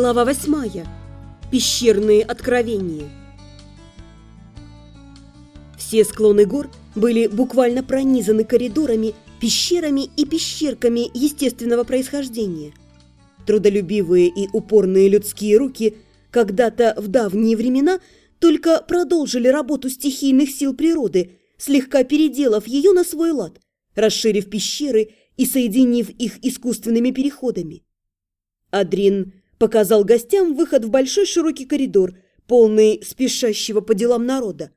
Глава восьмая. Пещерные откровения. Все склоны гор были буквально пронизаны коридорами, пещерами и пещерками естественного происхождения. Трудолюбивые и упорные людские руки когда-то в давние времена только продолжили работу стихийных сил природы, слегка переделав ее на свой лад, расширив пещеры и соединив их искусственными переходами. Адрин показал гостям выход в большой широкий коридор, полный спешащего по делам народа.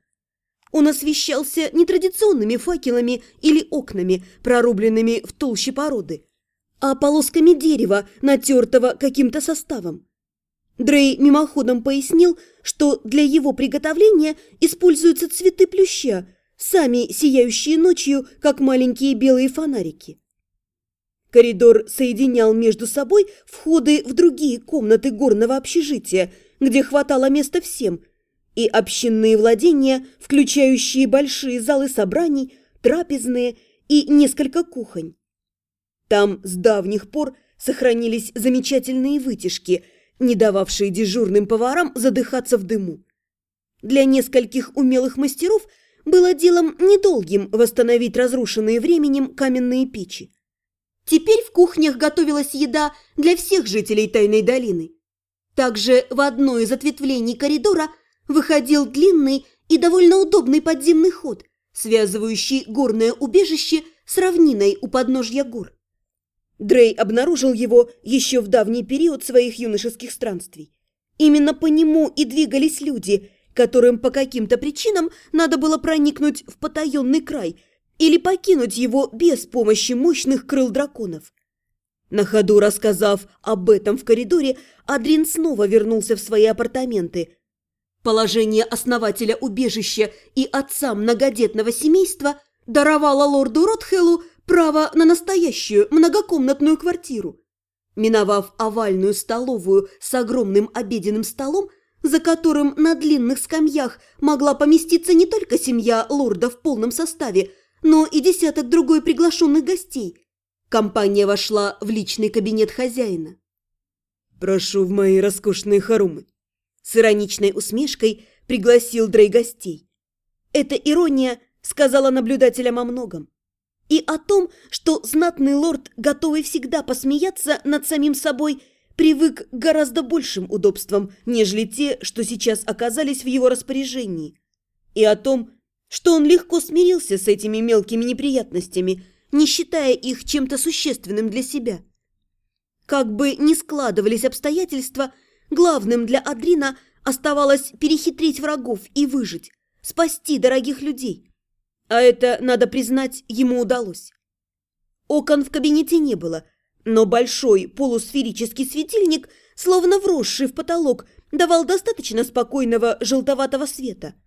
Он освещался нетрадиционными факелами или окнами, прорубленными в толще породы, а полосками дерева, натертого каким-то составом. Дрей мимоходом пояснил, что для его приготовления используются цветы плюща, сами сияющие ночью, как маленькие белые фонарики. Коридор соединял между собой входы в другие комнаты горного общежития, где хватало места всем, и общинные владения, включающие большие залы собраний, трапезные и несколько кухонь. Там с давних пор сохранились замечательные вытяжки, не дававшие дежурным поварам задыхаться в дыму. Для нескольких умелых мастеров было делом недолгим восстановить разрушенные временем каменные печи. Теперь в кухнях готовилась еда для всех жителей Тайной долины. Также в одно из ответвлений коридора выходил длинный и довольно удобный подземный ход, связывающий горное убежище с равниной у подножья гор. Дрей обнаружил его еще в давний период своих юношеских странствий. Именно по нему и двигались люди, которым по каким-то причинам надо было проникнуть в потаенный край – или покинуть его без помощи мощных крыл драконов. На ходу рассказав об этом в коридоре, Адрин снова вернулся в свои апартаменты. Положение основателя убежища и отца многодетного семейства даровало лорду Ротхеллу право на настоящую многокомнатную квартиру. Миновав овальную столовую с огромным обеденным столом, за которым на длинных скамьях могла поместиться не только семья лорда в полном составе, но и десяток другой приглашенных гостей. Компания вошла в личный кабинет хозяина. «Прошу в мои роскошные хорумы!» С ироничной усмешкой пригласил Дрей гостей. Эта ирония сказала наблюдателям о многом. И о том, что знатный лорд, готовый всегда посмеяться над самим собой, привык к гораздо большим удобствам, нежели те, что сейчас оказались в его распоряжении. И о том, что он легко смирился с этими мелкими неприятностями, не считая их чем-то существенным для себя. Как бы ни складывались обстоятельства, главным для Адрина оставалось перехитрить врагов и выжить, спасти дорогих людей. А это, надо признать, ему удалось. Окон в кабинете не было, но большой полусферический светильник, словно вросший в потолок, давал достаточно спокойного желтоватого света –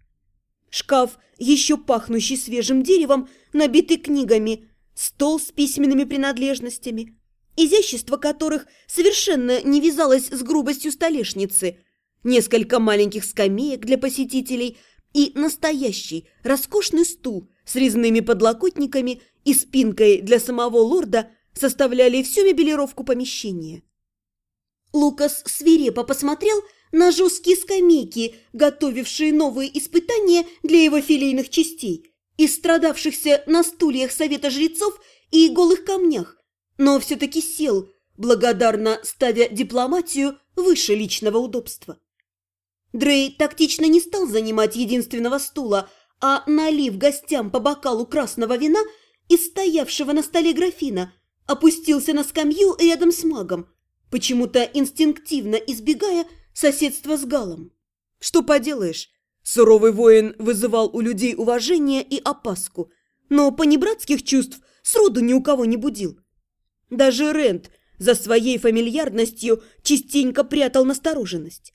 шкаф, еще пахнущий свежим деревом, набитый книгами, стол с письменными принадлежностями, изящество которых совершенно не вязалось с грубостью столешницы, несколько маленьких скамеек для посетителей и настоящий роскошный стул с резными подлокотниками и спинкой для самого лорда составляли всю мебелировку помещения. Лукас свирепо посмотрел на жесткие скамейки, готовившие новые испытания для его филейных частей, и страдавшихся на стульях совета жрецов и голых камнях, но все-таки сел, благодарно ставя дипломатию выше личного удобства. Дрей тактично не стал занимать единственного стула, а, налив гостям по бокалу красного вина из стоявшего на столе графина, опустился на скамью рядом с магом, почему-то инстинктивно избегая соседство с Галом. Что поделаешь, суровый воин вызывал у людей уважение и опаску, но понебратских чувств сроду ни у кого не будил. Даже Рент за своей фамильярностью частенько прятал настороженность.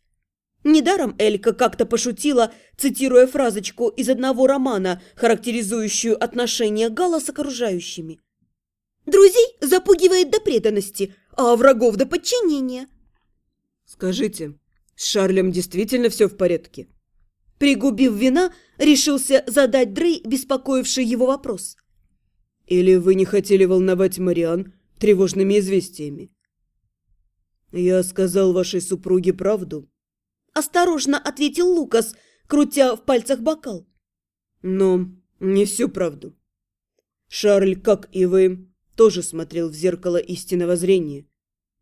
Недаром Элька как-то пошутила, цитируя фразочку из одного романа, характеризующую отношения Гала с окружающими. «Друзей запугивает до преданности, а врагов до подчинения». «Скажите, с Шарлем действительно все в порядке? Пригубив вина, решился задать Дрей, беспокоивший его вопрос. Или вы не хотели волновать Мариан тревожными известиями? Я сказал вашей супруге правду. Осторожно ответил Лукас, крутя в пальцах бокал. Но не всю правду. Шарль, как и вы, тоже смотрел в зеркало истинного зрения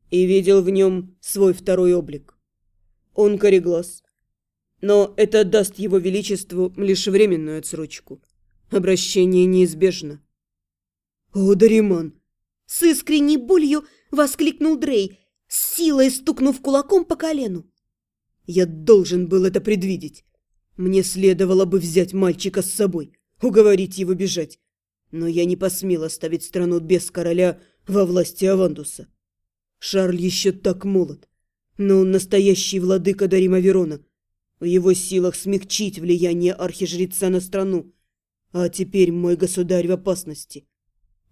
и видел в нем свой второй облик. Он кореглаз. Но это даст его величеству лишь временную отсрочку. Обращение неизбежно. «О, Дариман!» С искренней болью воскликнул Дрей, с силой стукнув кулаком по колену. «Я должен был это предвидеть. Мне следовало бы взять мальчика с собой, уговорить его бежать. Но я не посмел оставить страну без короля во власти Авандуса. Шарль еще так молод, но он настоящий владыка Дарима Верона. В его силах смягчить влияние архижреца на страну. А теперь мой государь в опасности.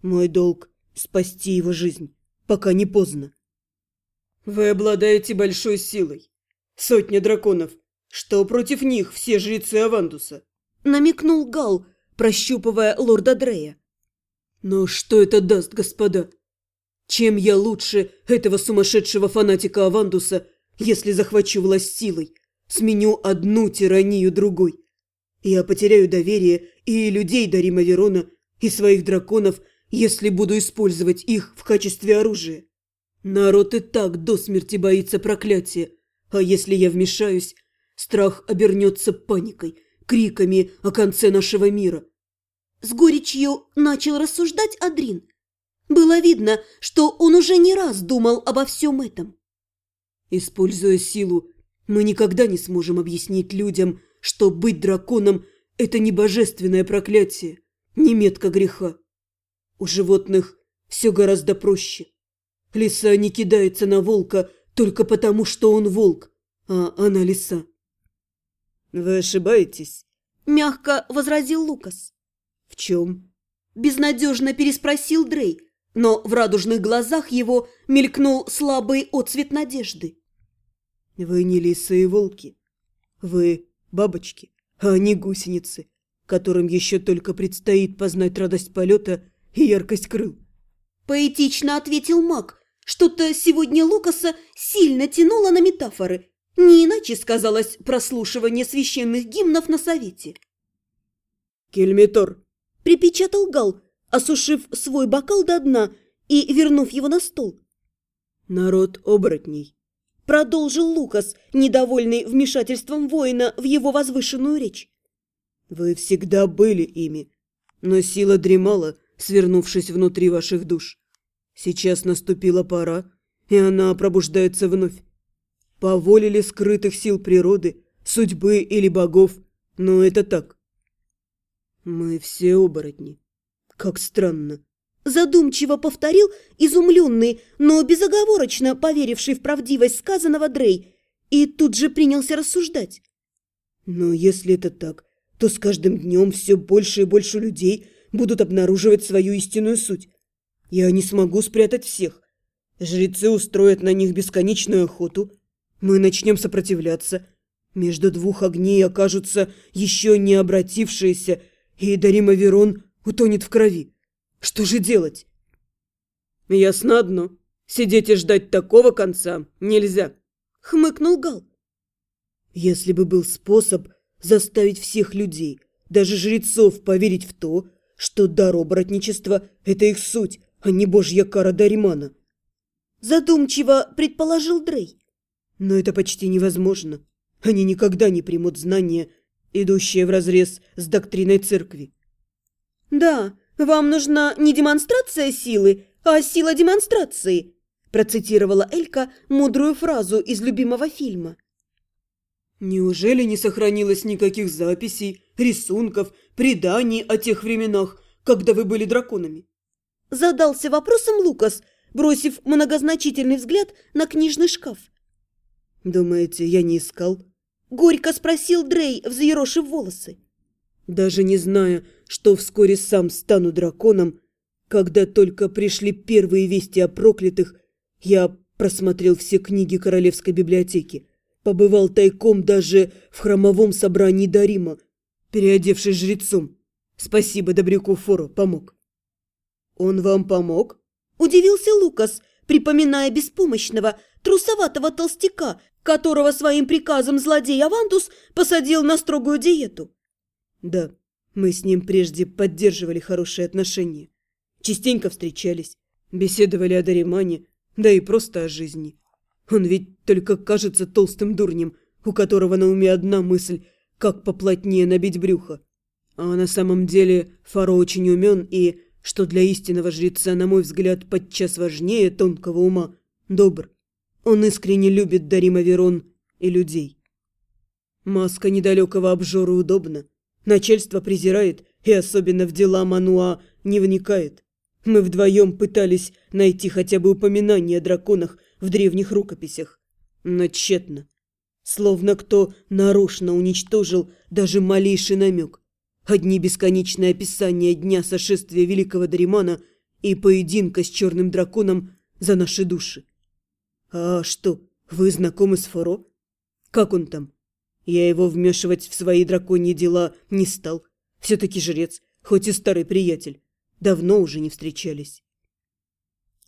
Мой долг — спасти его жизнь, пока не поздно. Вы обладаете большой силой. Сотня драконов. Что против них все жрецы Авандуса? Намекнул Гал, прощупывая лорда Дрея. Но что это даст, господа? Чем я лучше этого сумасшедшего фанатика Авандуса, если захвачу власть силой, сменю одну тиранию другой? Я потеряю доверие и людей Дарима Верона, и своих драконов, если буду использовать их в качестве оружия. Народ и так до смерти боится проклятия, а если я вмешаюсь, страх обернется паникой, криками о конце нашего мира. С горечью начал рассуждать Адрин – было видно, что он уже не раз думал обо всем этом. Используя силу, мы никогда не сможем объяснить людям, что быть драконом – это не божественное проклятие, не метка греха. У животных все гораздо проще. Лиса не кидается на волка только потому, что он волк, а она лиса. «Вы ошибаетесь», – мягко возразил Лукас. «В чем?» – безнадежно переспросил Дрей, но в радужных глазах его мелькнул слабый отцвет надежды. «Вы не лисы и волки. Вы бабочки, а не гусеницы, которым еще только предстоит познать радость полета и яркость крыл». Поэтично ответил маг. Что-то сегодня Лукаса сильно тянуло на метафоры. Не иначе сказалось прослушивание священных гимнов на совете. «Кельмитор!» – припечатал Гал, осушив свой бокал до дна и вернув его на стол. «Народ оборотней», — продолжил Лукас, недовольный вмешательством воина в его возвышенную речь. «Вы всегда были ими, но сила дремала, свернувшись внутри ваших душ. Сейчас наступила пора, и она пробуждается вновь. По воле ли скрытых сил природы, судьбы или богов, но это так. Мы все оборотни. Как странно. Задумчиво повторил изумленный, но безоговорочно поверивший в правдивость сказанного Дрей, и тут же принялся рассуждать. Но если это так, то с каждым днем все больше и больше людей будут обнаруживать свою истинную суть. Я не смогу спрятать всех. Жрецы устроят на них бесконечную охоту. Мы начнем сопротивляться. Между двух огней окажутся еще не обратившиеся, и Дарима Верон утонет в крови. Что же делать? Ясно одно. Сидеть и ждать такого конца нельзя. Хмыкнул Гал. Если бы был способ заставить всех людей, даже жрецов, поверить в то, что дар оборотничества – это их суть, а не божья кара Даримана. Задумчиво предположил Дрей. Но это почти невозможно. Они никогда не примут знания, идущие вразрез с доктриной церкви. «Да, вам нужна не демонстрация силы, а сила демонстрации», процитировала Элька мудрую фразу из любимого фильма. «Неужели не сохранилось никаких записей, рисунков, преданий о тех временах, когда вы были драконами?» Задался вопросом Лукас, бросив многозначительный взгляд на книжный шкаф. «Думаете, я не искал?» Горько спросил Дрей, взъерошив волосы. Даже не зная, что вскоре сам стану драконом, когда только пришли первые вести о проклятых, я просмотрел все книги Королевской библиотеки, побывал тайком даже в храмовом собрании Дарима, переодевшись жрецом. Спасибо Добряку Фору, помог. «Он вам помог?» – удивился Лукас, припоминая беспомощного, трусоватого толстяка, которого своим приказом злодей Авантус посадил на строгую диету. Да, мы с ним прежде поддерживали хорошие отношения. Частенько встречались, беседовали о Даримане, да и просто о жизни. Он ведь только кажется толстым дурнем, у которого на уме одна мысль – как поплотнее набить брюхо. А на самом деле Фаро очень умен и, что для истинного жреца, на мой взгляд, подчас важнее тонкого ума, добр. Он искренне любит Дарима Верон и людей. Маска недалекого обжора удобна. Начальство презирает и особенно в дела Мануа не вникает. Мы вдвоем пытались найти хотя бы упоминание о драконах в древних рукописях, но тщетно. Словно кто нарочно уничтожил даже малейший намек. Одни бесконечные описания дня сошествия великого Даримана и поединка с черным драконом за наши души. А что, вы знакомы с Форо? Как он там? Я его вмешивать в свои драконьи дела не стал. Все-таки жрец, хоть и старый приятель. Давно уже не встречались.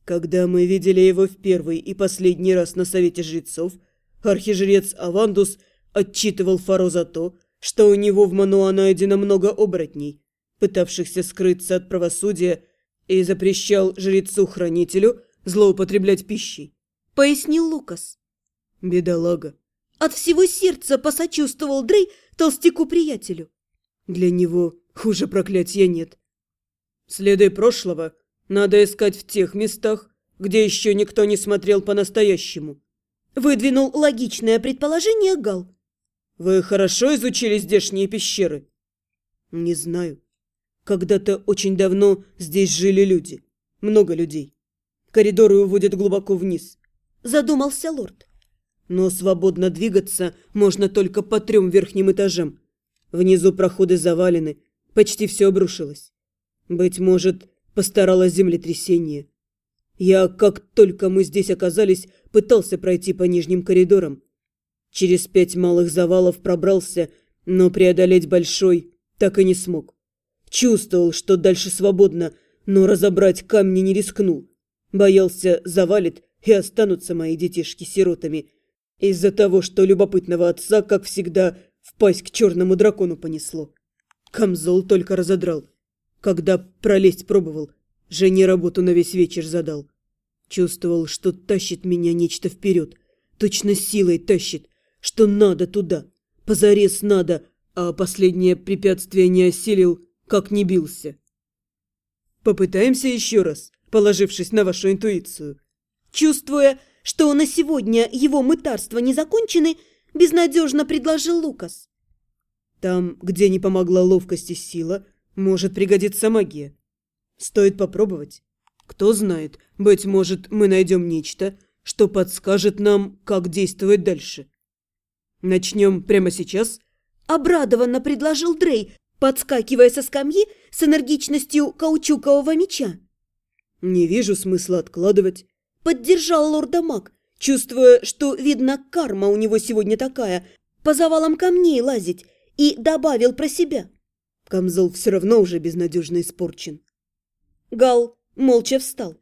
Когда мы видели его в первый и последний раз на совете жрецов, архижрец Авандус отчитывал Фаро за то, что у него в Мануа найдено много оборотней, пытавшихся скрыться от правосудия, и запрещал жрецу-хранителю злоупотреблять пищей. Пояснил Лукас. Бедолага. От всего сердца посочувствовал Дрей толстяку-приятелю. Для него хуже проклятия нет. Следы прошлого надо искать в тех местах, где еще никто не смотрел по-настоящему. Выдвинул логичное предположение Гал. Вы хорошо изучили здешние пещеры? Не знаю. Когда-то очень давно здесь жили люди. Много людей. Коридоры уводят глубоко вниз. Задумался лорд. Но свободно двигаться можно только по трем верхним этажам. Внизу проходы завалены, почти все обрушилось. Быть может, постаралось землетрясение. Я, как только мы здесь оказались, пытался пройти по нижним коридорам. Через пять малых завалов пробрался, но преодолеть большой так и не смог. Чувствовал, что дальше свободно, но разобрать камни не рискнул. Боялся, завалит, и останутся мои детишки сиротами. Из-за того, что любопытного отца, как всегда, впасть к черному дракону понесло. Камзол только разодрал. Когда пролезть пробовал, жене работу на весь вечер задал. Чувствовал, что тащит меня нечто вперед. Точно силой тащит что надо туда, позарез надо, а последнее препятствие не осилил, как не бился. Попытаемся еще раз, положившись на вашу интуицию. Чувствуя, что на сегодня его мытарства не закончены, безнадежно предложил Лукас. Там, где не помогла ловкость и сила, может пригодиться магия. Стоит попробовать. Кто знает, быть может, мы найдем нечто, что подскажет нам, как действовать дальше. «Начнем прямо сейчас?» Обрадованно предложил Дрей, подскакивая со скамьи с энергичностью каучукового меча. «Не вижу смысла откладывать», — поддержал лорда Мак, чувствуя, что, видно, карма у него сегодня такая, по завалам камней лазить, и добавил про себя. Камзол все равно уже безнадежно испорчен. Гал молча встал.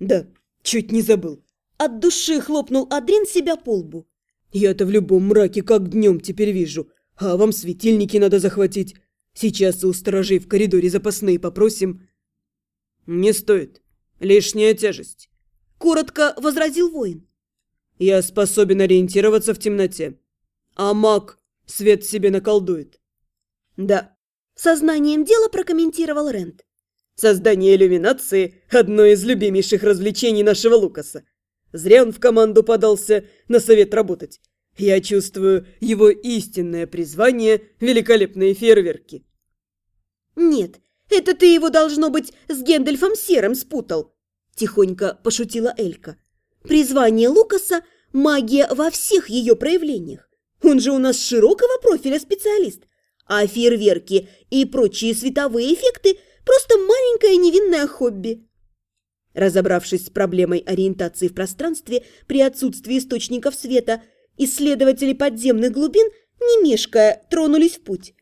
«Да, чуть не забыл». От души хлопнул Адрин себя по лбу. Я-то в любом мраке как днем теперь вижу. А вам светильники надо захватить. Сейчас у сторожей в коридоре запасные попросим. Не стоит. Лишняя тяжесть. Коротко возразил воин. Я способен ориентироваться в темноте. А маг свет себе наколдует. Да. Сознанием дела прокомментировал Рент. Создание иллюминации – одно из любимейших развлечений нашего Лукаса. Зря он в команду подался на совет работать. Я чувствую его истинное призвание – великолепные фейерверки. «Нет, это ты его, должно быть, с Гендальфом Серым спутал», – тихонько пошутила Элька. «Призвание Лукаса – магия во всех ее проявлениях. Он же у нас широкого профиля специалист, а фейерверки и прочие световые эффекты – просто маленькое невинное хобби». Разобравшись с проблемой ориентации в пространстве при отсутствии источников света, исследователи подземных глубин, не мешкая, тронулись в путь.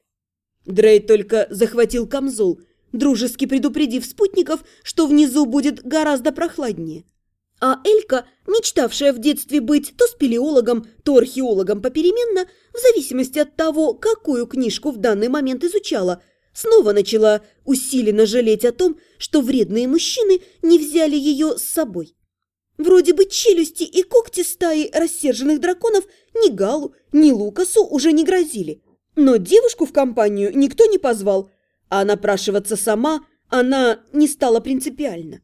Дрей только захватил камзол, дружески предупредив спутников, что внизу будет гораздо прохладнее. А Элька, мечтавшая в детстве быть то спелеологом, то археологом попеременно, в зависимости от того, какую книжку в данный момент изучала, снова начала усиленно жалеть о том, что вредные мужчины не взяли ее с собой. Вроде бы челюсти и когти стаи рассерженных драконов ни Галу, ни Лукасу уже не грозили. Но девушку в компанию никто не позвал, а напрашиваться сама она не стала принципиально.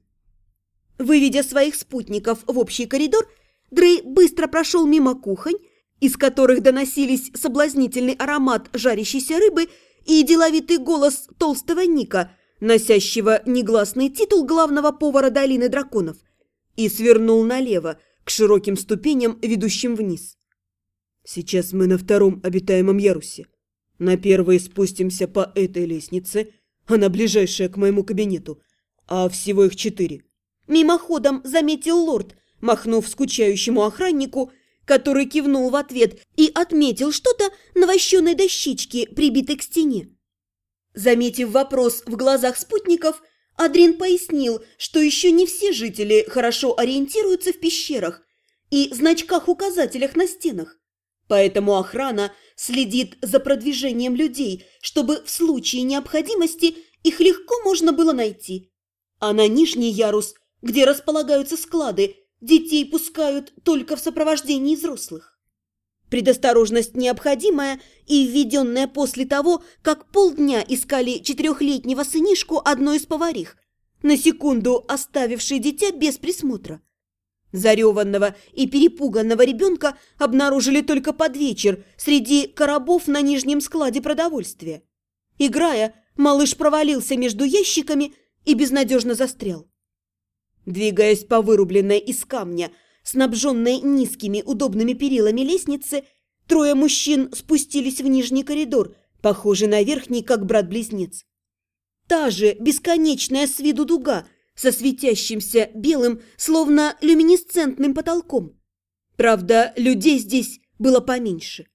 Выведя своих спутников в общий коридор, Дрей быстро прошел мимо кухонь, из которых доносились соблазнительный аромат жарящейся рыбы и деловитый голос толстого Ника, носящего негласный титул главного повара долины драконов, и свернул налево, к широким ступеням, ведущим вниз. «Сейчас мы на втором обитаемом ярусе. На первый спустимся по этой лестнице, она ближайшая к моему кабинету, а всего их четыре. Мимоходом заметил лорд, махнув скучающему охраннику, который кивнул в ответ и отметил что-то на вощеной дощечке, прибитой к стене. Заметив вопрос в глазах спутников, Адрин пояснил, что еще не все жители хорошо ориентируются в пещерах и значках-указателях на стенах. Поэтому охрана следит за продвижением людей, чтобы в случае необходимости их легко можно было найти. А на нижний ярус, где располагаются склады, детей пускают только в сопровождении взрослых. Предосторожность необходимая и введенная после того, как полдня искали четырехлетнего сынишку одной из поварих, на секунду оставившей дитя без присмотра. Зареванного и перепуганного ребенка обнаружили только под вечер среди коробов на нижнем складе продовольствия. Играя, малыш провалился между ящиками и безнадежно застрял. Двигаясь по вырубленной из камня, снабженной низкими удобными перилами лестницы, трое мужчин спустились в нижний коридор, похожий на верхний, как брат-близнец. Та же бесконечная с виду дуга – со светящимся белым, словно люминесцентным потолком. Правда, людей здесь было поменьше.